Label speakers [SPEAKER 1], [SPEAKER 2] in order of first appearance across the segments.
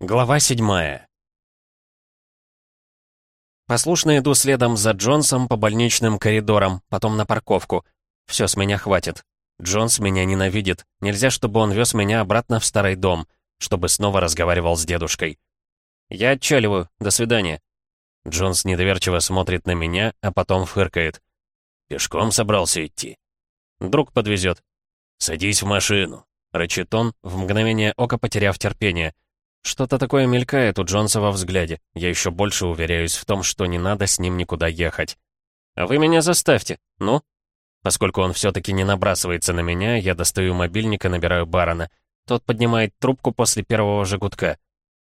[SPEAKER 1] Глава седьмая. Послушно иду следом за Джонсом по больничным коридорам, потом на парковку. Все, с меня хватит. Джонс меня ненавидит. Нельзя, чтобы он вез меня обратно в старый дом, чтобы снова разговаривал с дедушкой. Я отчаливаю. До свидания. Джонс недоверчиво смотрит на меня, а потом фыркает. Пешком собрался идти. Друг подвезет. «Садись в машину», — рычит он, в мгновение ока потеряв терпение — что-то такое мелькает у Джонса во взгляде. Я еще больше уверяюсь в том, что не надо с ним никуда ехать. «А вы меня заставьте, ну?» Поскольку он все-таки не набрасывается на меня, я достаю мобильник и набираю барона. Тот поднимает трубку после первого же.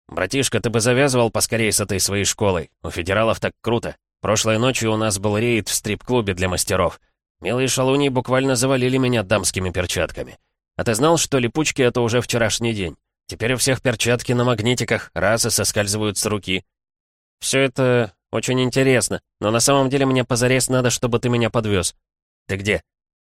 [SPEAKER 1] «Братишка, ты бы завязывал поскорее с этой своей школой. У федералов так круто. Прошлой ночью у нас был рейд в стрип-клубе для мастеров. Милые шалуни буквально завалили меня дамскими перчатками. А ты знал, что липучки — это уже вчерашний день? Теперь у всех перчатки на магнитиках, раз и соскальзывают с руки. Все это очень интересно, но на самом деле мне позарез надо, чтобы ты меня подвез. Ты где?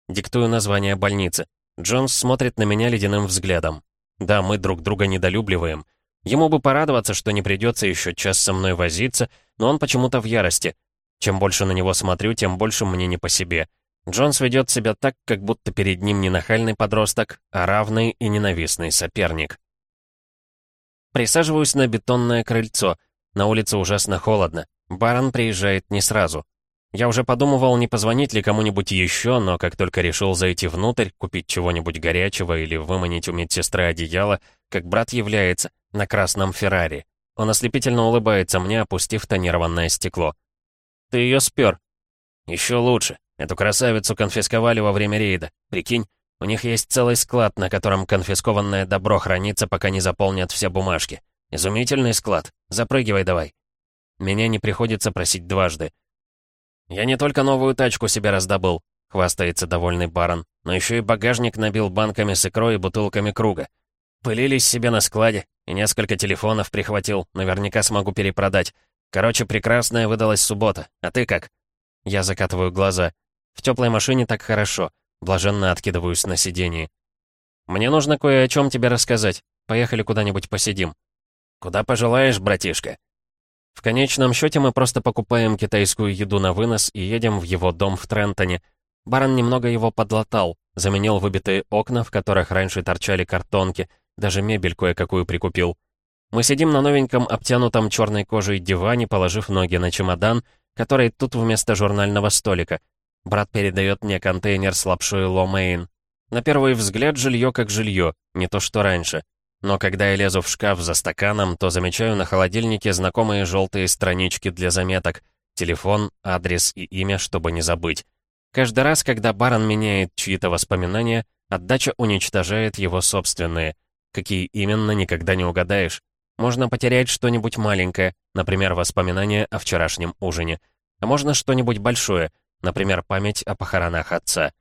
[SPEAKER 1] Диктую название больницы. Джонс смотрит на меня ледяным взглядом. Да, мы друг друга недолюбливаем. Ему бы порадоваться, что не придется еще час со мной возиться, но он почему-то в ярости. Чем больше на него смотрю, тем больше мне не по себе. Джонс ведет себя так, как будто перед ним не нахальный подросток, а равный и ненавистный соперник. Присаживаюсь на бетонное крыльцо. На улице ужасно холодно. Барон приезжает не сразу. Я уже подумывал, не позвонить ли кому-нибудь еще, но как только решил зайти внутрь, купить чего-нибудь горячего или выманить у медсестры одеяло, как брат является, на красном Феррари. Он ослепительно улыбается мне, опустив тонированное стекло. «Ты ее спер?» «Еще лучше. Эту красавицу конфисковали во время рейда. Прикинь, у них есть целый склад, на котором конфискованное добро хранится, пока не заполнят все бумажки. Изумительный склад. Запрыгивай давай. Меня не приходится просить дважды. Я не только новую тачку себе раздобыл, хвастается довольный барон, но еще и багажник набил банками с икрой и бутылками круга. Пылились себе на складе, и несколько телефонов прихватил, наверняка смогу перепродать. Короче, прекрасная выдалась суббота. А ты как? Я закатываю глаза. В теплой машине так хорошо. Блаженно откидываюсь на сиденье. «Мне нужно кое о чем тебе рассказать. Поехали куда-нибудь посидим». «Куда пожелаешь, братишка?» В конечном счете мы просто покупаем китайскую еду на вынос и едем в его дом в Трентоне. Барон немного его подлатал, заменил выбитые окна, в которых раньше торчали картонки, даже мебель кое-какую прикупил. Мы сидим на новеньком обтянутом черной кожей диване, положив ноги на чемодан, который тут вместо журнального столика. Брат передает мне контейнер с лапшой ломейн. На первый взгляд жилье как жилье, не то что раньше. Но когда я лезу в шкаф за стаканом, то замечаю на холодильнике знакомые желтые странички для заметок. Телефон, адрес и имя, чтобы не забыть. Каждый раз, когда барон меняет чьи-то воспоминания, отдача уничтожает его собственные. Какие именно, никогда не угадаешь. Можно потерять что-нибудь маленькое, например, воспоминания о вчерашнем ужине. А можно что-нибудь большое, например, память о похоронах отца.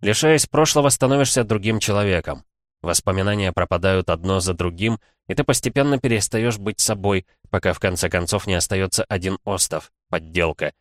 [SPEAKER 1] Лишаясь прошлого, становишься другим человеком. Воспоминания пропадают одно за другим, и ты постепенно перестаешь быть собой, пока в конце концов не остается один остов — подделка.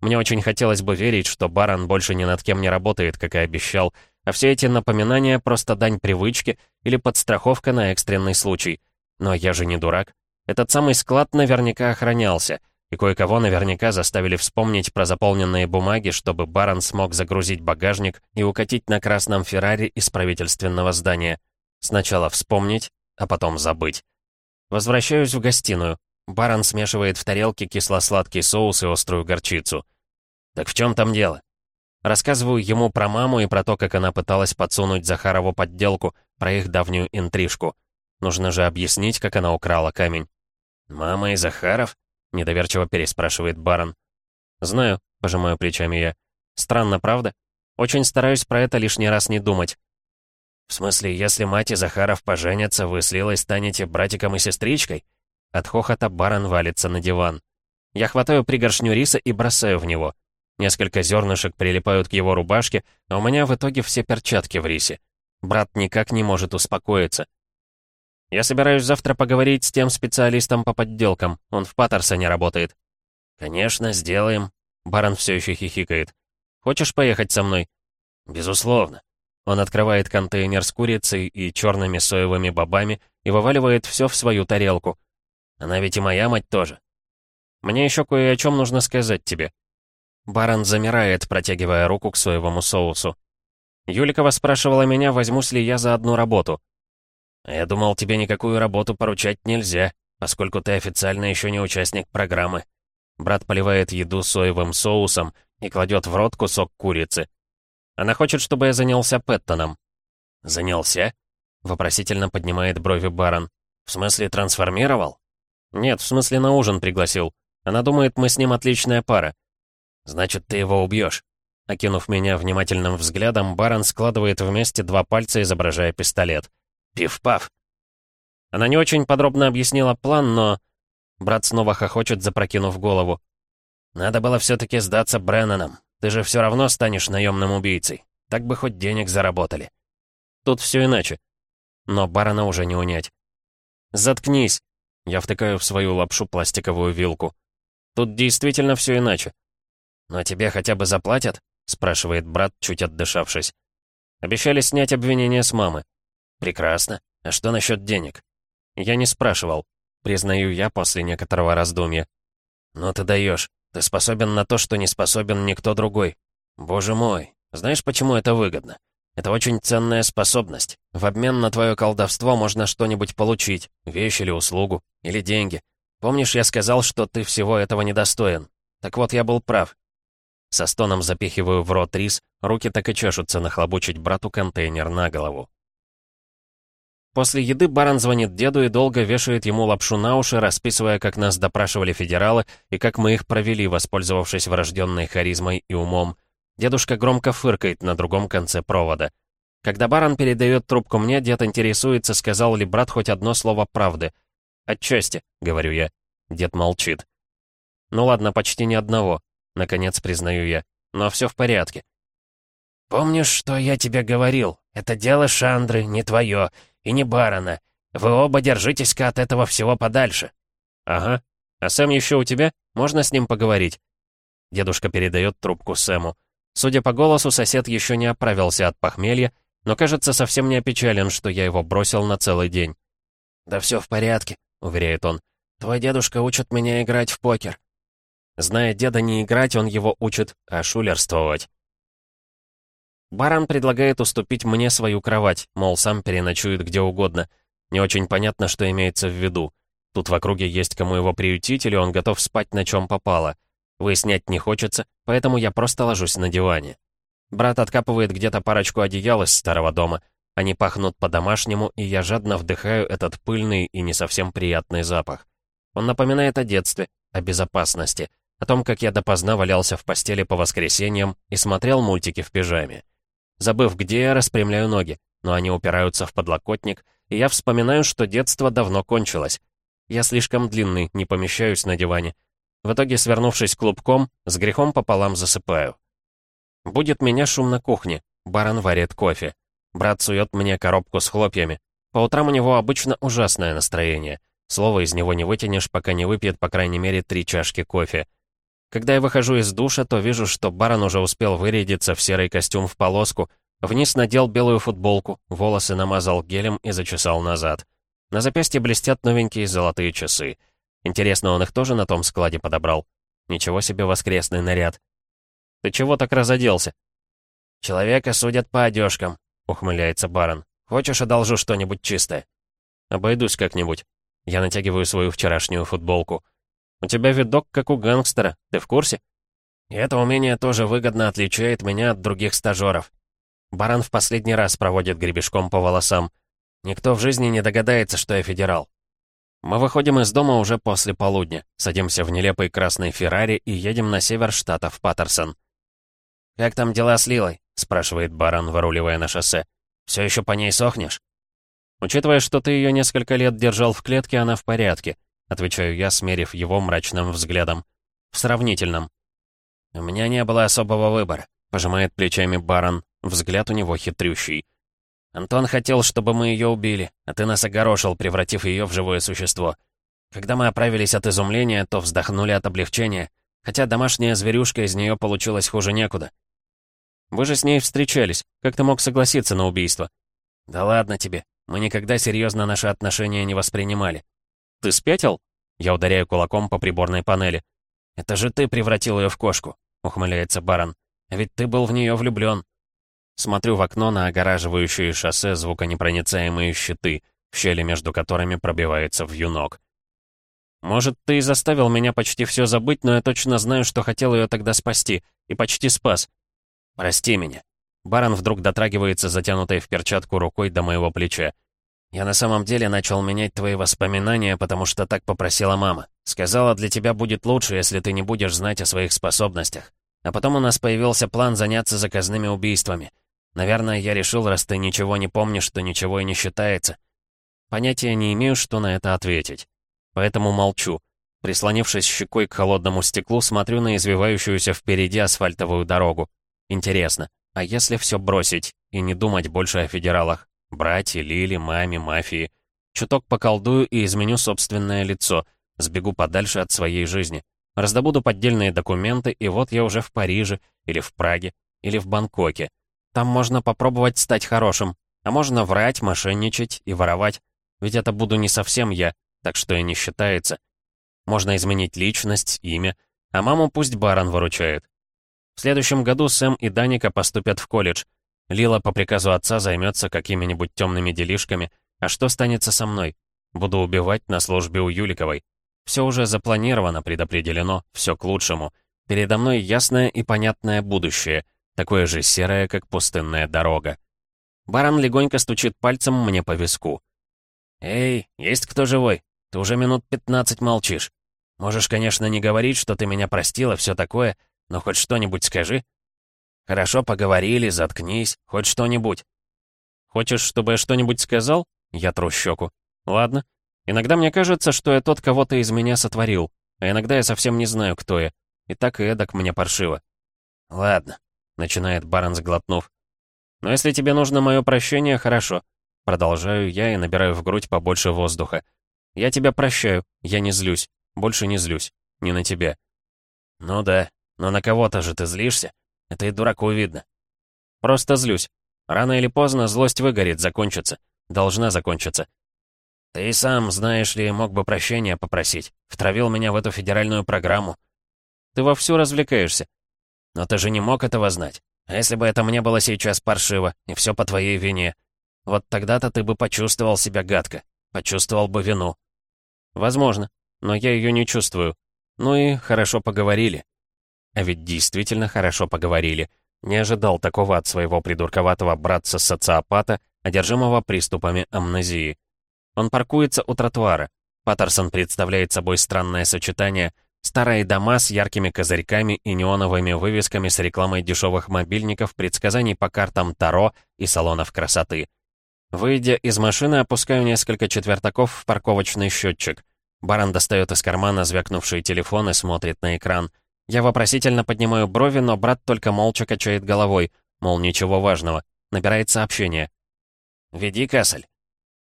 [SPEAKER 1] Мне очень хотелось бы верить, что Барон больше ни над кем не работает, как и обещал, а все эти напоминания — просто дань привычки или подстраховка на экстренный случай. Но я же не дурак. Этот самый склад наверняка охранялся — и кое-кого наверняка заставили вспомнить про заполненные бумаги, чтобы барон смог загрузить багажник и укатить на красном Феррари из правительственного здания. Сначала вспомнить, а потом забыть. Возвращаюсь в гостиную. Барон смешивает в тарелке кисло-сладкий соус и острую горчицу. «Так в чем там дело?» Рассказываю ему про маму и про то, как она пыталась подсунуть Захарову подделку, про их давнюю интрижку. Нужно же объяснить, как она украла камень. «Мама и Захаров?» Недоверчиво переспрашивает барон. «Знаю», — пожимаю плечами я. «Странно, правда? Очень стараюсь про это лишний раз не думать». «В смысле, если мать и Захаров поженятся, вы с Лилой станете братиком и сестричкой?» От хохота барон валится на диван. Я хватаю пригоршню риса и бросаю в него. Несколько зернышек прилипают к его рубашке, а у меня в итоге все перчатки в рисе. Брат никак не может успокоиться. Я собираюсь завтра поговорить с тем специалистом по подделкам. Он в Паттерсоне работает». «Конечно, сделаем». Барон все еще хихикает. «Хочешь поехать со мной?» «Безусловно. Он открывает контейнер с курицей и черными соевыми бобами и вываливает все в свою тарелку. Она ведь и моя мать тоже. Мне еще кое о чем нужно сказать тебе. Барон замирает, протягивая руку к соевому соусу. Юликова спрашивала меня, возьмусь ли я за одну работу. «Я думал, тебе никакую работу поручать нельзя, поскольку ты официально еще не участник программы». Брат поливает еду соевым соусом и кладет в рот кусок курицы. Она хочет, чтобы я занялся Пэттоном. «Занялся?» — вопросительно поднимает брови барон. «В смысле, трансформировал?» «Нет, в смысле, на ужин пригласил. Она думает, мы с ним отличная пара». «Значит, ты его убьешь?» Окинув меня внимательным взглядом, барон складывает вместе два пальца, изображая пистолет. «Пиф-паф!» Она не очень подробно объяснила план, но... Брат снова хохочет, запрокинув голову. «Надо было все-таки сдаться Бреннанам. Ты же все равно станешь наемным убийцей. Так бы хоть денег заработали. Тут все иначе. Но барона уже не унять. «Заткнись!» Я втыкаю в свою лапшу пластиковую вилку. Тут действительно все иначе. «Но тебе хотя бы заплатят?» — спрашивает брат, чуть отдышавшись. «Обещали снять обвинение с мамы». «Прекрасно. А что насчет денег?» «Я не спрашивал», — признаю я после некоторого раздумья. «Ну ты даешь. Ты способен на то, что не способен никто другой. Боже мой, знаешь, почему это выгодно? Это очень ценная способность. В обмен на твое колдовство можно что-нибудь получить, вещь или услугу, или деньги. Помнишь, я сказал, что ты всего этого недостоин? Так вот, я был прав. Со стоном запихиваю в рот рис, руки так и чешутся нахлобучить брату контейнер на голову. После еды барон звонит деду и долго вешает ему лапшу на уши, расписывая, как нас допрашивали федералы и как мы их провели, воспользовавшись врожденной харизмой и умом. Дедушка громко фыркает на другом конце провода. Когда барон передает трубку мне, дед интересуется, сказал ли брат хоть одно слово правды. «Отчасти», — говорю я. Дед молчит. «Ну ладно, почти ни одного», — наконец признаю я. «Но все в порядке». «Помнишь, что я тебе говорил? Это дело Шандры, не твое и не барона. Вы оба держитесь-ка от этого всего подальше». «Ага. А Сэм еще у тебя? Можно с ним поговорить?» Дедушка передает трубку Сэму. Судя по голосу, сосед еще не оправился от похмелья, но, кажется, совсем не опечален, что я его бросил на целый день. «Да все в порядке», — уверяет он. «Твой дедушка учит меня играть в покер». Зная деда не играть, он его учит, а шулерствовать. Баран предлагает уступить мне свою кровать, мол, сам переночует где угодно. Не очень понятно, что имеется в виду. Тут в округе есть кому его приютить, или он готов спать на чем попало. Выяснять не хочется, поэтому я просто ложусь на диване. Брат откапывает где-то парочку одеял из старого дома. Они пахнут по-домашнему, и я жадно вдыхаю этот пыльный и не совсем приятный запах. Он напоминает о детстве, о безопасности, о том, как я допоздна валялся в постели по воскресеньям и смотрел мультики в пижаме. Забыв, где я, распрямляю ноги, но они упираются в подлокотник, и я вспоминаю, что детство давно кончилось. Я слишком длинный, не помещаюсь на диване. В итоге, свернувшись клубком, с грехом пополам засыпаю. Будет меня шум на кухне, барон варит кофе. Брат сует мне коробку с хлопьями. По утрам у него обычно ужасное настроение. Слово из него не вытянешь, пока не выпьет по крайней мере три чашки кофе. Когда я выхожу из душа, то вижу, что барон уже успел вырядиться в серый костюм в полоску, вниз надел белую футболку, волосы намазал гелем и зачесал назад. На запястье блестят новенькие золотые часы. Интересно, он их тоже на том складе подобрал? Ничего себе воскресный наряд. «Ты чего так разоделся?» «Человека судят по одежкам», — ухмыляется барон. «Хочешь, одолжу что-нибудь чистое?» «Обойдусь как-нибудь». Я натягиваю свою вчерашнюю футболку. У тебя видок, как у гангстера. Ты в курсе? И это умение тоже выгодно отличает меня от других стажеров. Баран в последний раз проводит гребешком по волосам. Никто в жизни не догадается, что я федерал. Мы выходим из дома уже после полудня, садимся в нелепый красный Феррари и едем на север штата в Паттерсон. «Как там дела с Лилой?» — спрашивает Баран, выруливая на шоссе. «Все еще по ней сохнешь?» «Учитывая, что ты ее несколько лет держал в клетке, она в порядке. — отвечаю я, смерив его мрачным взглядом. «В сравнительном». «У меня не было особого выбора», — пожимает плечами барон. Взгляд у него хитрющий. «Антон хотел, чтобы мы ее убили, а ты нас огорошил, превратив ее в живое существо. Когда мы оправились от изумления, то вздохнули от облегчения, хотя домашняя зверюшка из нее получилась хуже некуда». Вы же с ней встречались. Как ты мог согласиться на убийство?» «Да ладно тебе. Мы никогда серьезно наши отношения не воспринимали». «Ты спятил?» Я ударяю кулаком по приборной панели. «Это же ты превратил ее в кошку», — ухмыляется барон. «А ведь ты был в нее влюблен. Смотрю в окно на огораживающие шоссе звуконепроницаемые щиты, щели между которыми пробивается вьюнок. Может, ты и заставил меня почти все забыть, но я точно знаю, что хотел ее тогда спасти. И почти спас. Прости меня. Барон вдруг дотрагивается затянутой в перчатку рукой до моего плеча. Я на самом деле начал менять твои воспоминания, потому что так попросила мама. Сказала, для тебя будет лучше, если ты не будешь знать о своих способностях. А потом у нас появился план заняться заказными убийствами. Наверное, я решил, раз ты ничего не помнишь, то ничего и не считается. Понятия не имею, что на это ответить. Поэтому молчу. Прислонившись щекой к холодному стеклу, смотрю на извивающуюся впереди асфальтовую дорогу. Интересно, а если все бросить и не думать больше о федералах? Братья, Лили, маме, мафии. Чуток поколдую и изменю собственное лицо. Сбегу подальше от своей жизни. Раздобуду поддельные документы, и вот я уже в Париже, или в Праге, или в Бангкоке. Там можно попробовать стать хорошим, а можно врать, мошенничать и воровать. Ведь это буду не совсем я, так что и не считается. Можно изменить личность, имя, а маму пусть барон выручает. В следующем году Сэм и Даника поступят в колледж. Лила по приказу отца займется какими-нибудь темными делишками. А что станется со мной? Буду убивать на службе у Юликовой. Все уже запланировано, предопределено, все к лучшему. Передо мной ясное и понятное будущее — такое же серое, как пустынная дорога. Барон легонько стучит пальцем мне по виску. «Эй, есть кто живой? Ты уже минут пятнадцать молчишь. Можешь, конечно, не говорить, что ты меня простила, все такое, но хоть что-нибудь скажи. Хорошо поговорили, заткнись, хоть что-нибудь. Хочешь, чтобы я что-нибудь сказал? Я тру щеку. Ладно. Иногда мне кажется, что я тот, кого ты из меня сотворил, а иногда я совсем не знаю, кто я. И так и эдак мне паршиво. Ладно. — начинает барон, сглотнув. «Но если тебе нужно мое прощение, хорошо». Продолжаю я и набираю в грудь побольше воздуха. «Я тебя прощаю, я не злюсь, больше не злюсь, не на тебя». «Ну да, но на кого-то же ты злишься. Это и дураку видно». «Просто злюсь. Рано или поздно злость выгорит, закончится. Должна закончиться». «Ты сам, знаешь ли, мог бы прощения попросить. Втравил меня в эту федеральную программу». «Ты вовсю развлекаешься. Но ты же не мог этого знать. А если бы это мне было сейчас паршиво, и все по твоей вине? Вот тогда-то ты бы почувствовал себя гадко. Почувствовал бы вину. Возможно, но я ее не чувствую. Ну и хорошо поговорили. А ведь действительно хорошо поговорили. Не ожидал такого от своего придурковатого братца-социопата, одержимого приступами амнезии. Он паркуется у тротуара. Паттерсон представляет собой странное сочетание — Старые дома с яркими козырьками и неоновыми вывесками с рекламой дешевых мобильников, предсказаний по картам Таро и салонов красоты. Выйдя из машины, опускаю несколько четвертаков в парковочный счетчик. Баран достает из кармана звякнувший телефон и смотрит на экран. Я вопросительно поднимаю брови, но брат только молча качает головой, мол, ничего важного. Набирает сообщение. «Веди, Кассель».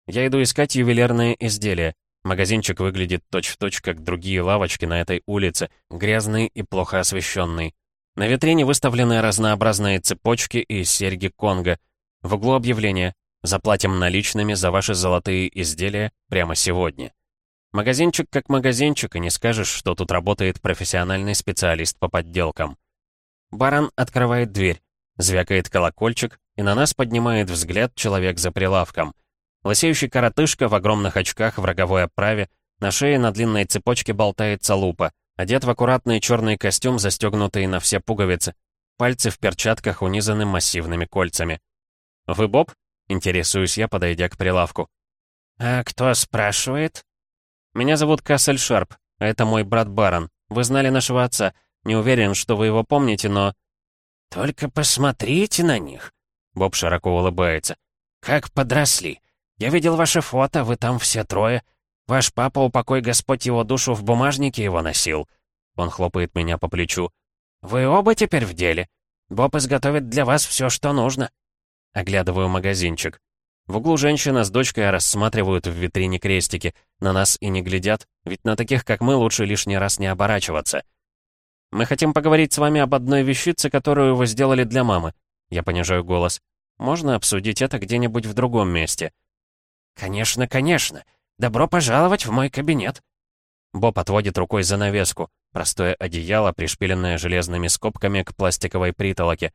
[SPEAKER 1] Я иду искать ювелирные изделия. Магазинчик выглядит точь-в-точь, точь, как другие лавочки на этой улице, грязный и плохо освещенный. На витрине выставлены разнообразные цепочки и серьги Конго. В углу объявление «Заплатим наличными за ваши золотые изделия прямо сегодня». Магазинчик как магазинчик, и не скажешь, что тут работает профессиональный специалист по подделкам. Баран открывает дверь, звякает колокольчик, и на нас поднимает взгляд человек за прилавком. Лысеющий коротышка в огромных очках в роговой оправе, на шее на длинной цепочке болтается лупа, одет в аккуратный черный костюм, застегнутый на все пуговицы. Пальцы в перчатках унизаны массивными кольцами. «Вы Боб?» — интересуюсь я, подойдя к прилавку. «А кто спрашивает?» «Меня зовут Кассель Шарп, а это мой брат Барон. Вы знали нашего отца. Не уверен, что вы его помните, но...» «Только посмотрите на них!» Боб широко улыбается. «Как подросли! Я видел ваше фото, вы там все трое. Ваш папа, упокой Господь его душу, в бумажнике его носил». Он хлопает меня по плечу. «Вы оба теперь в деле. Боб изготовит для вас все, что нужно». Оглядываю магазинчик. В углу женщина с дочкой рассматривают в витрине крестики. На нас и не глядят, ведь на таких, как мы, лучше лишний раз не оборачиваться. «Мы хотим поговорить с вами об одной вещице, которую вы сделали для мамы», Я понижаю голос. «Можно обсудить это где-нибудь в другом месте?»
[SPEAKER 2] «Конечно, конечно. Добро пожаловать в мой кабинет».
[SPEAKER 1] Боб отводит рукой занавеску. Простое одеяло, пришпиленное железными скобками к пластиковой притолоке.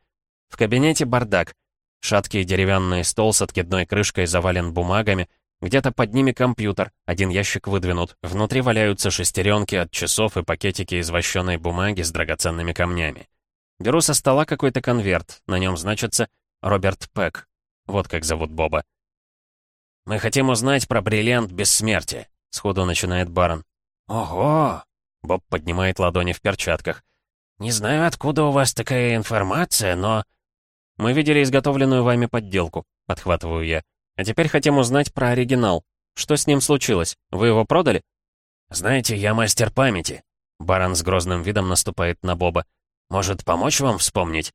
[SPEAKER 1] В кабинете бардак. Шаткий деревянный стол с откидной крышкой завален бумагами. Где-то под ними компьютер, один ящик выдвинут. Внутри валяются шестеренки от часов и пакетики из вощеной бумаги с драгоценными камнями. Беру со стола какой-то конверт. На нем значится «Роберт Пэк». Вот как зовут Боба.
[SPEAKER 2] «Мы хотим узнать про бриллиант бессмертия», — сходу начинает барон.
[SPEAKER 1] «Ого!» — Боб поднимает ладони в перчатках.
[SPEAKER 2] «Не знаю, откуда у вас такая информация, но...»
[SPEAKER 1] «Мы видели изготовленную вами подделку», — подхватываю я. «А теперь хотим узнать про оригинал. Что с ним случилось? Вы его продали?»
[SPEAKER 2] «Знаете, я мастер памяти». Барон с грозным видом наступает на Боба. «Может, помочь вам вспомнить?»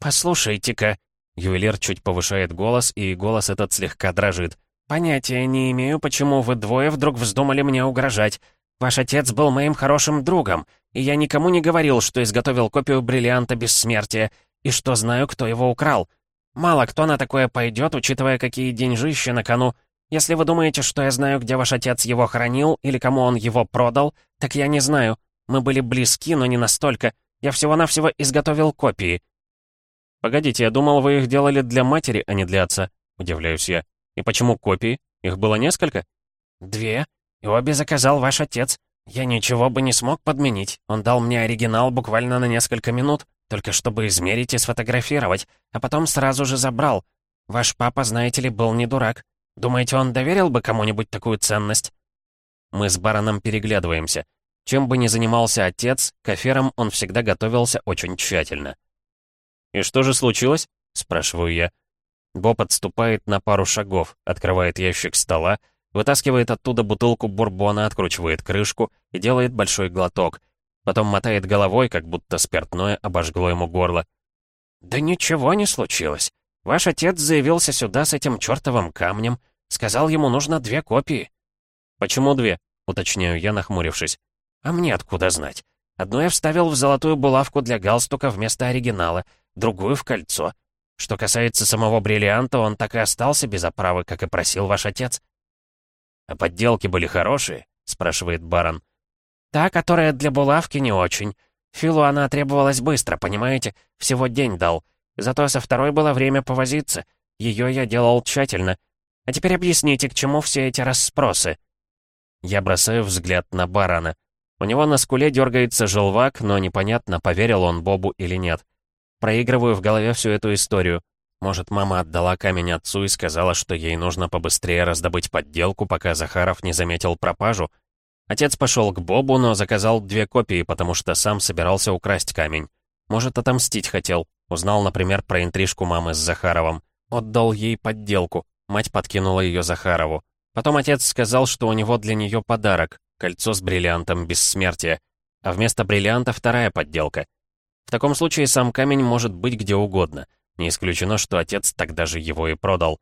[SPEAKER 2] «Послушайте-ка». Ювелир чуть повышает голос, и голос этот слегка дрожит. «Понятия не имею, почему вы двое вдруг вздумали мне угрожать. Ваш отец был моим хорошим другом, и я никому не говорил, что изготовил копию бриллианта бессмертия, и что знаю, кто его украл. Мало кто на такое пойдет, учитывая, какие деньжища на кону. Если вы думаете, что я знаю, где ваш отец его хранил или кому он его продал, так я не знаю. Мы были близки, но не настолько. Я всего-навсего изготовил копии».
[SPEAKER 1] «Погодите, я думал, вы их делали для матери, а не для отца», — удивляюсь я. «И почему копии? Их было несколько?»
[SPEAKER 2] «Две. И обе заказал ваш отец. Я ничего бы не смог подменить. Он дал мне оригинал буквально на несколько минут. Только чтобы измерить и сфотографировать, а потом сразу же забрал. Ваш папа, знаете ли, был не дурак. Думаете, он доверил бы кому-нибудь такую ценность?»
[SPEAKER 1] Мы с бароном переглядываемся. Чем бы ни занимался отец, к аферам он всегда готовился очень тщательно. «И что же случилось?» — спрашиваю я. Боб отступает на пару шагов, открывает ящик стола, вытаскивает оттуда бутылку бурбона, откручивает крышку и делает большой глоток — Потом мотает головой, как будто спиртное обожгло ему горло.
[SPEAKER 2] «Да ничего не случилось. Ваш отец заявился сюда с этим чертовым камнем. Сказал, ему нужно две копии».
[SPEAKER 1] «Почему две?» — уточняю я, нахмурившись.
[SPEAKER 2] «А мне откуда знать? Одну я вставил в золотую булавку для галстука вместо оригинала, другую — в кольцо. Что касается самого бриллианта, он так и остался без оправы, как и просил ваш отец».
[SPEAKER 1] «А подделки были хорошие?» — спрашивает барон.
[SPEAKER 2] Та, которая для булавки, не очень. Филу она требовалась быстро, понимаете? Всего день дал. Зато со второй было время повозиться. Ее я делал тщательно. А теперь объясните, к чему все эти расспросы?»
[SPEAKER 1] Я бросаю взгляд на барана. У него на скуле дергается желвак, но непонятно, поверил он Бобу или нет. Проигрываю в голове всю эту историю. Может, мама отдала камень отцу и сказала, что ей нужно побыстрее раздобыть подделку, пока Захаров не заметил пропажу? Отец пошел к Бобу, но заказал две копии, потому что сам собирался украсть камень. Может, отомстить хотел. Узнал, например, про интрижку мамы с Захаровым. Отдал ей подделку. Мать подкинула ее Захарову. Потом отец сказал, что у него для нее подарок — кольцо с бриллиантом бессмертия. А вместо бриллианта вторая подделка. В таком случае сам камень может быть где угодно. Не исключено, что отец тогда же его и продал.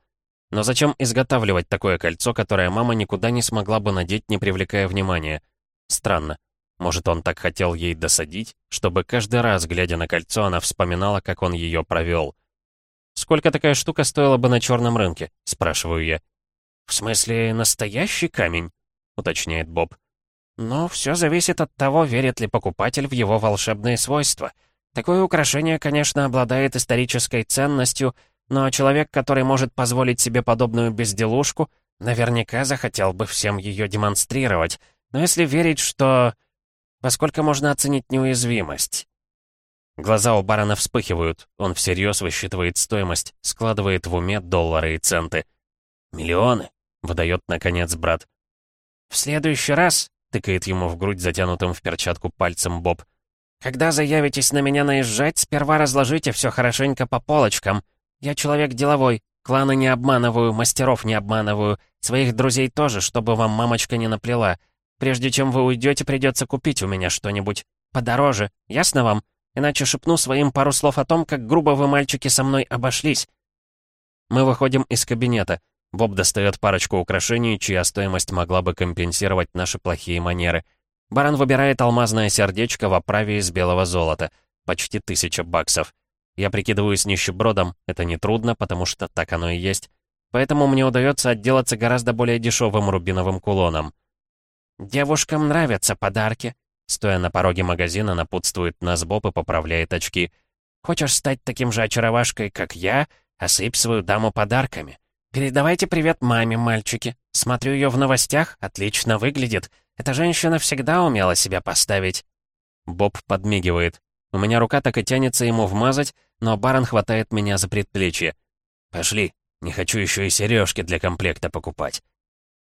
[SPEAKER 1] Но зачем изготавливать такое кольцо, которое мама никуда не смогла бы надеть, не привлекая внимания? Странно. Может, он так хотел ей досадить, чтобы каждый раз, глядя на кольцо, она вспоминала, как он ее провел. «Сколько такая штука стоила бы на черном рынке?» — спрашиваю я.
[SPEAKER 2] «В смысле, настоящий камень?» — уточняет Боб. «Но все зависит от того, верит ли покупатель в его волшебные свойства. Такое украшение, конечно, обладает исторической ценностью, но человек, который может позволить себе подобную безделушку, наверняка захотел бы всем ее демонстрировать. Но если верить, что... Поскольку можно оценить неуязвимость?
[SPEAKER 1] Глаза у барона вспыхивают. Он всерьез высчитывает стоимость, складывает в уме доллары и центы. «Миллионы!» — выдает, наконец, брат.
[SPEAKER 2] «В следующий раз», — тыкает ему в грудь затянутым в перчатку пальцем Боб, «когда заявитесь на меня наезжать, сперва разложите все хорошенько по полочкам. «Я человек деловой. Кланы не обманываю, мастеров не обманываю. Своих друзей тоже, чтобы вам мамочка не наплела. Прежде чем вы уйдете, придется купить у меня что-нибудь. Подороже. Ясно вам? Иначе шепну своим пару слов о том, как грубо вы, мальчики, со мной обошлись».
[SPEAKER 1] Мы выходим из кабинета. Боб достает парочку украшений, чья стоимость могла бы компенсировать наши плохие манеры. Барон выбирает алмазное сердечко в оправе из белого золота. Почти тысяча баксов. Я прикидываюсь нищебродом, это нетрудно, потому что так оно и есть. Поэтому мне удается отделаться гораздо более дешевым рубиновым кулоном. «Девушкам нравятся подарки», — стоя на пороге магазина, напутствует нас Боб и поправляет очки. «Хочешь стать таким же очаровашкой, как я? Осыпь свою даму подарками. Передавайте привет маме, мальчики. Смотрю ее в новостях, отлично выглядит. Эта женщина всегда умела себя поставить». Боб подмигивает. У меня рука так и тянется ему вмазать, но барон хватает меня за предплечье. «Пошли, не хочу еще и сережки для комплекта покупать».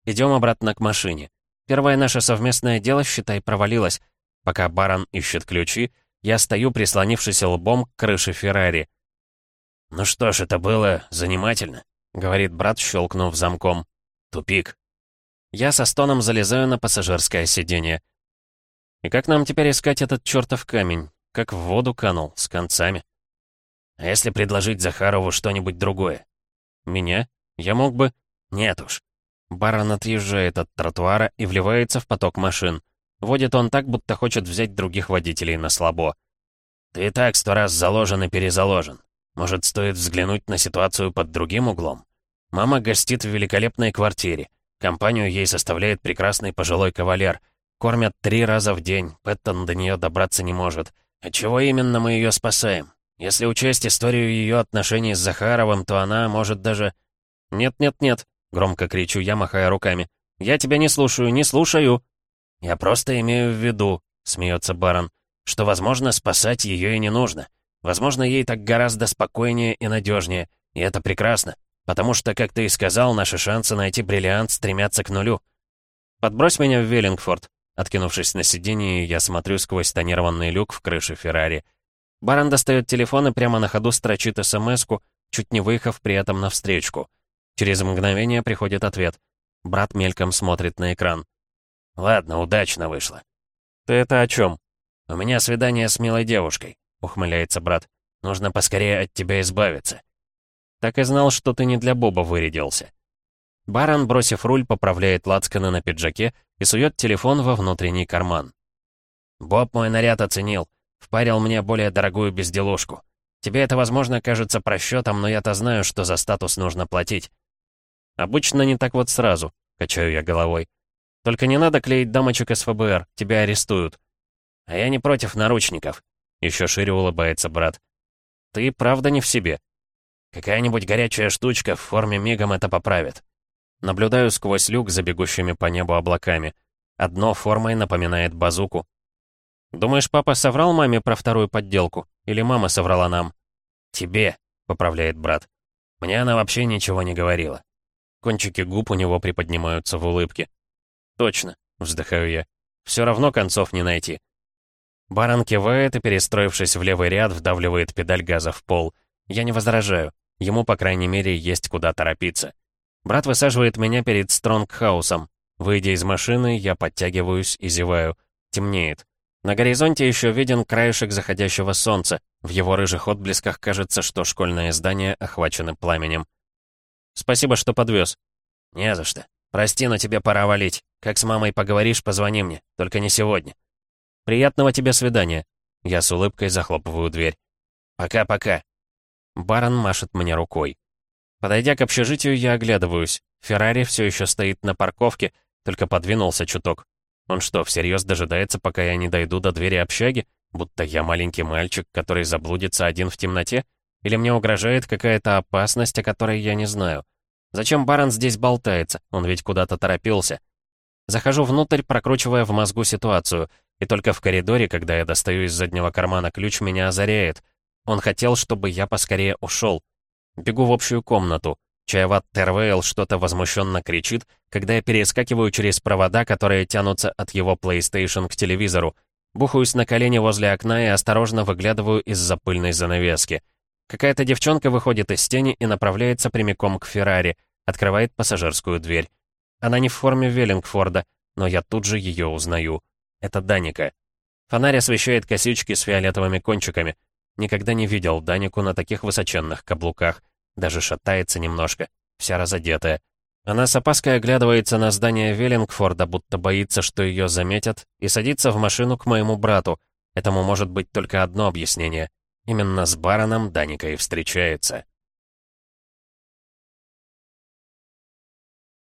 [SPEAKER 1] Идем обратно к машине. Первое наше совместное дело, считай, провалилось. Пока барон ищет ключи, я стою, прислонившись лбом к крыше Феррари. «Ну что ж, это было занимательно», — говорит брат, щелкнув замком. «Тупик». Я со стоном залезаю на пассажирское сиденье. И как нам теперь искать этот чертов камень? Как в воду канул, с концами. А если предложить Захарову что-нибудь другое? Меня? Я мог бы... Нет уж. Барон отъезжает от тротуара и вливается в поток машин. Водит он так, будто хочет взять других водителей на слабо. Ты и так сто раз заложен и перезаложен. Может, стоит взглянуть на ситуацию под другим углом? Мама гостит в великолепной квартире. Компанию ей составляет прекрасный пожилой кавалер — Кормят три раза в день, Пэттон до нее добраться не может. Отчего именно мы ее спасаем? Если учесть историю ее отношений с Захаровым, то она может даже... «Нет-нет-нет», — громко кричу я, махая руками. «Я тебя не слушаю, не слушаю!» «Я просто имею в виду», — смеется барон, «что, возможно, спасать ее и не нужно. Возможно, ей так гораздо спокойнее и надежнее, и это прекрасно, потому что, как ты и сказал, наши шансы найти бриллиант стремятся к нулю. Подбрось меня в Веллингфорд. Откинувшись на сиденье, я смотрю сквозь тонированный люк в крыше Феррари. Барон достает телефон и прямо на ходу строчит смс чуть не выехав при этом навстречку. Через мгновение приходит ответ. Брат мельком смотрит на экран. «Ладно, удачно вышло». «Ты это о чем?» «У меня свидание с милой девушкой», — ухмыляется брат. «Нужно поскорее от тебя избавиться». «Так и знал, что ты не для Боба вырядился». Барон, бросив руль, поправляет лацканы на пиджаке и сует телефон во внутренний карман. «Боб мой наряд оценил. Впарил мне более дорогую безделушку. Тебе это, возможно, кажется просчетом, но я-то знаю, что за статус нужно платить». «Обычно не так вот сразу», — качаю я головой. «Только не надо клеить дамочек из ФБР, тебя арестуют». «А я не против наручников», — еще шире улыбается брат. «Ты правда не в себе?» «Какая-нибудь горячая штучка в форме мигом это поправит». Наблюдаю сквозь люк за бегущими по небу облаками. Одно формой напоминает базуку. «Думаешь, папа соврал маме про вторую подделку? Или мама соврала нам?» «Тебе», — поправляет брат. «Мне она вообще ничего не говорила». Кончики губ у него приподнимаются в улыбке. «Точно», — вздыхаю я. «Все равно концов не найти». Баран кивает и, перестроившись в левый ряд, вдавливает педаль газа в пол. Я не возражаю. Ему, по крайней мере, есть куда торопиться. Брат высаживает меня перед Стронгхаусом. Выйдя из машины, я подтягиваюсь и зеваю. Темнеет. На горизонте еще виден краешек заходящего солнца. В его рыжих отблесках кажется, что школьное здание охвачено пламенем. «Спасибо, что подвез». «Не за что. Прости, но тебе пора валить. Как с мамой поговоришь, позвони мне. Только не сегодня». «Приятного тебе свидания». Я с улыбкой захлопываю дверь. «Пока-пока». Барон машет мне рукой. Подойдя к общежитию, я оглядываюсь. Феррари все еще стоит на парковке, только подвинулся чуток. Он что, всерьез дожидается, пока я не дойду до двери общаги? Будто я маленький мальчик, который заблудится один в темноте? Или мне угрожает какая-то опасность, о которой я не знаю? Зачем барон здесь болтается? Он ведь куда-то торопился. Захожу внутрь, прокручивая в мозгу ситуацию, и только в коридоре, когда я достаю из заднего кармана ключ, меня озаряет. Он хотел, чтобы я поскорее ушел. Бегу в общую комнату. Чаеват Тервейл что-то возмущенно кричит, когда я перескакиваю через провода, которые тянутся от его PlayStation к телевизору. Бухаюсь на колени возле окна и осторожно выглядываю из-за пыльной занавески. Какая-то девчонка выходит из тени и направляется прямиком к Феррари, открывает пассажирскую дверь. Она не в форме Веллингфорда, но я тут же ее узнаю. Это Даника. Фонарь освещает косички с фиолетовыми кончиками. Никогда не видел Данику на таких высоченных каблуках. Даже шатается немножко, вся разодетая. Она с опаской оглядывается на здание Веллингфорда, будто боится, что ее заметят, и садится в машину к моему брату. Этому может быть только одно объяснение. Именно с бароном Даника и встречается.